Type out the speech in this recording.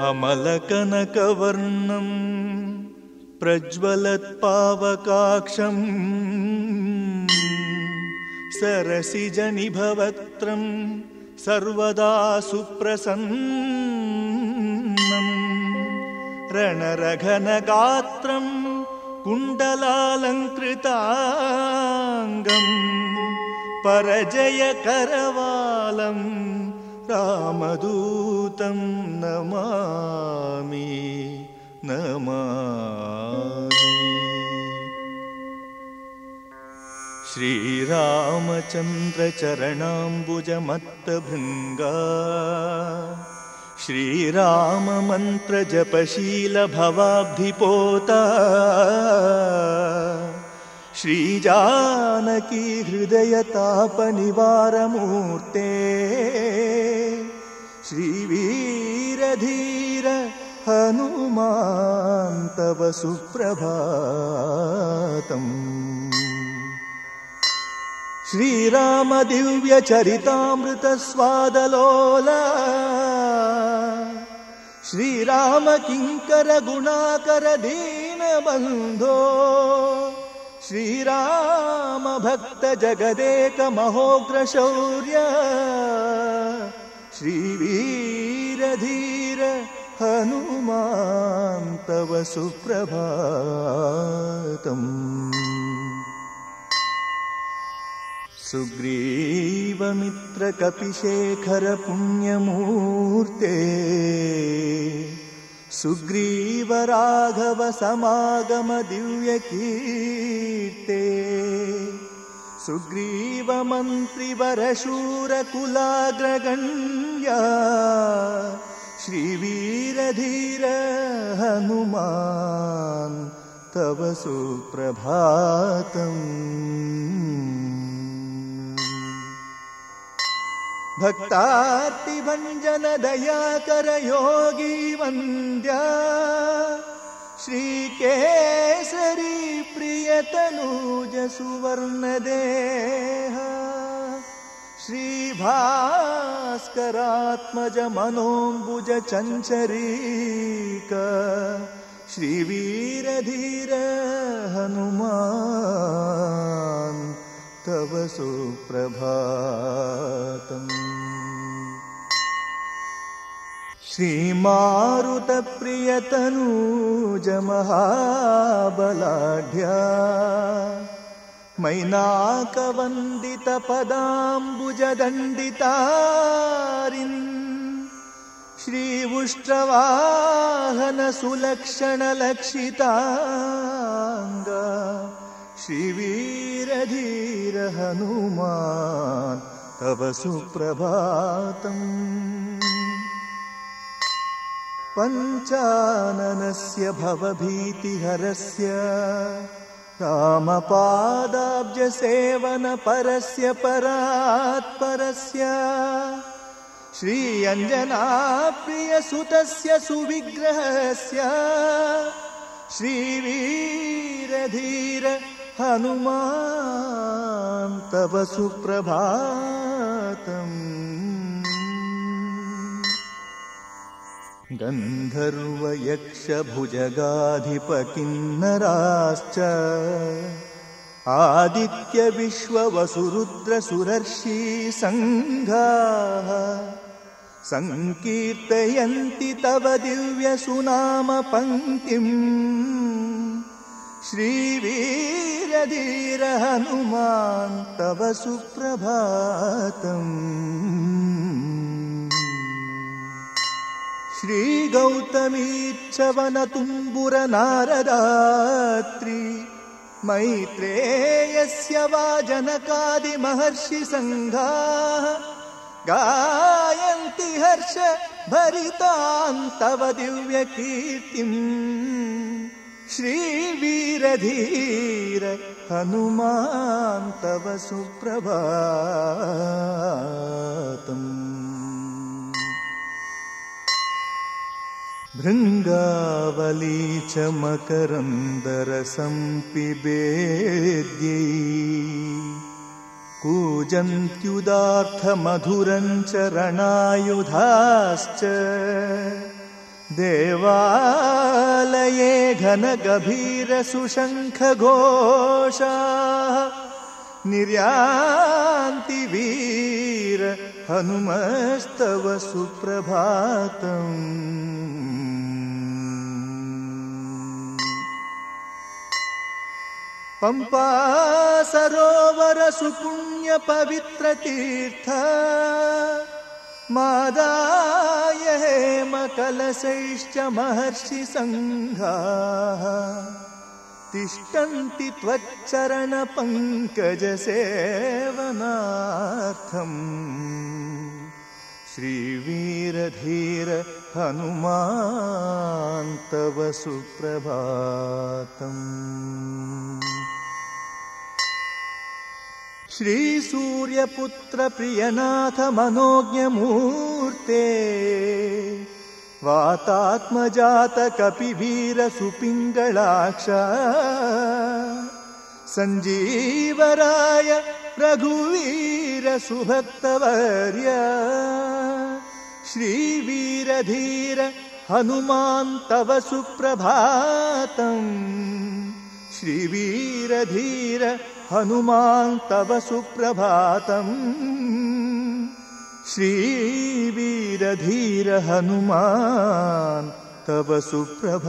अमलकनकवर्णम् प्रज्वलत्पावकाक्षम् सरसिजनिभवत्रम् सर्वदा सुप्रसन्नम् रणरघनगात्रम् कुण्डलालङ्कृताङ्गम् परजयकरवालम् रामदूतं नमामि नमामि। श्रीरामचन्द्रचरणाम्बुजमत्तभृङ्गा श्रीराममन्त्रजपशीलभवाब्धिपोता श्रीजानकी हृदयतापनिवारमूर्ते श्रीवीरधीर हनुमान्तव सुप्रभातम्। श्रीरामदिव्यचरितामृतस्वादलोला श्रीरामकिङ्करगुणाकरदीनबन्धो श्रीरामभक्तजगदेकमहोग्रशौर्य श्रीवीरधीर हनुमान्तव सुप्रभातम्। सुग्रीवमित्रकपिशेखरपुण्यमूर्ते सुग्रीवराघवसमागमदिव्यकीर्ते सुग्रीवमन्त्रिवरशूरकुलाग्रगण्या श्रीवीरधीर हनुमान् तव सुप्रभातम्। भक्तार्तिभञ्जनदयाकरयोगी वन्द्या श्रीकेसरी प्रियतनूज सुवर्णदेह श्रीभास्करात्मज मनोऽम्बुज चञ्चरीक। श्रीवीरधीर हनुमान् तव सुप्रभातम् श्रीमारुतप्रियतनूजमहाबलाढ्या मैनाकवन्दितपदाम्बुजदण्डितारिन् श्रीवुष्ट्रवाहनसुलक्षणलक्षिताङ्ग श्रीवीरधीर हनुमान् तव सुप्रभातम् पञ्चाननस्य भवभीतिहरस्य रामपादाब्जसेवनपरस्य परात्परस्य श्रीअञ्जनाप्रियसुतस्य सुविग्रहस्य श्रीवीरधीर हनुमान् तव सुप्रभातम् गन्धर्वयक्षभुजगाधिपकिन्नराश्च। आदित्यविश्ववसुरुद्रसुरर्षि सङ्घाः सङ्कीर्तयन्ति तव दिव्यसुनामपङ्क्तिम्। श्रीवीरधीर हनुमान् तव सुप्रभातम्। श्रीगौतमीच्छवनतुम्बुरनारदात्रि। मैत्रेयस्य वा जनकादिमहर्षिसङ्घाः। गायन्ति हर्ष भरितान् तव दिव्यकीर्तिम्। श्रीवीरधीर हनुमान् तव सुप्रभातम् भृङ्गावली च मकरन्दरसं पिबेद्यै कूजन्त्युदार्थमधुरं च रणायुधाश्च देवालये घनगभीरसुशङ्खघोषाः निर्यान्ति हनुमस्तव सुप्रभातम्। पम्पा सरोवर सुपुण्य पवित्र तीर्थ। मादाय हेमकलशैश्च महर्षि सङ्घाः तिष्ठन्ति त्वच्चरण पङ्कज सेवनार्थम् श्रीवीरधीर हनुमान् तव सुप्रभातम्। श्रीसूर्यपुत्र प्रियनाथ मनोज्ञमूर्ते वातात्मजात कपिवीर सुपिङ्गलाक्ष सञ्जीवराय रघुवीर सुभक्तवर्य श्रीवीरधीर हनुमान् तव सुप्रभातम्। श्रीवीरधीर हनुमान् तव सुप्रभातम् श्रीवीरधीर हनुमान् तव सुप्रभातम्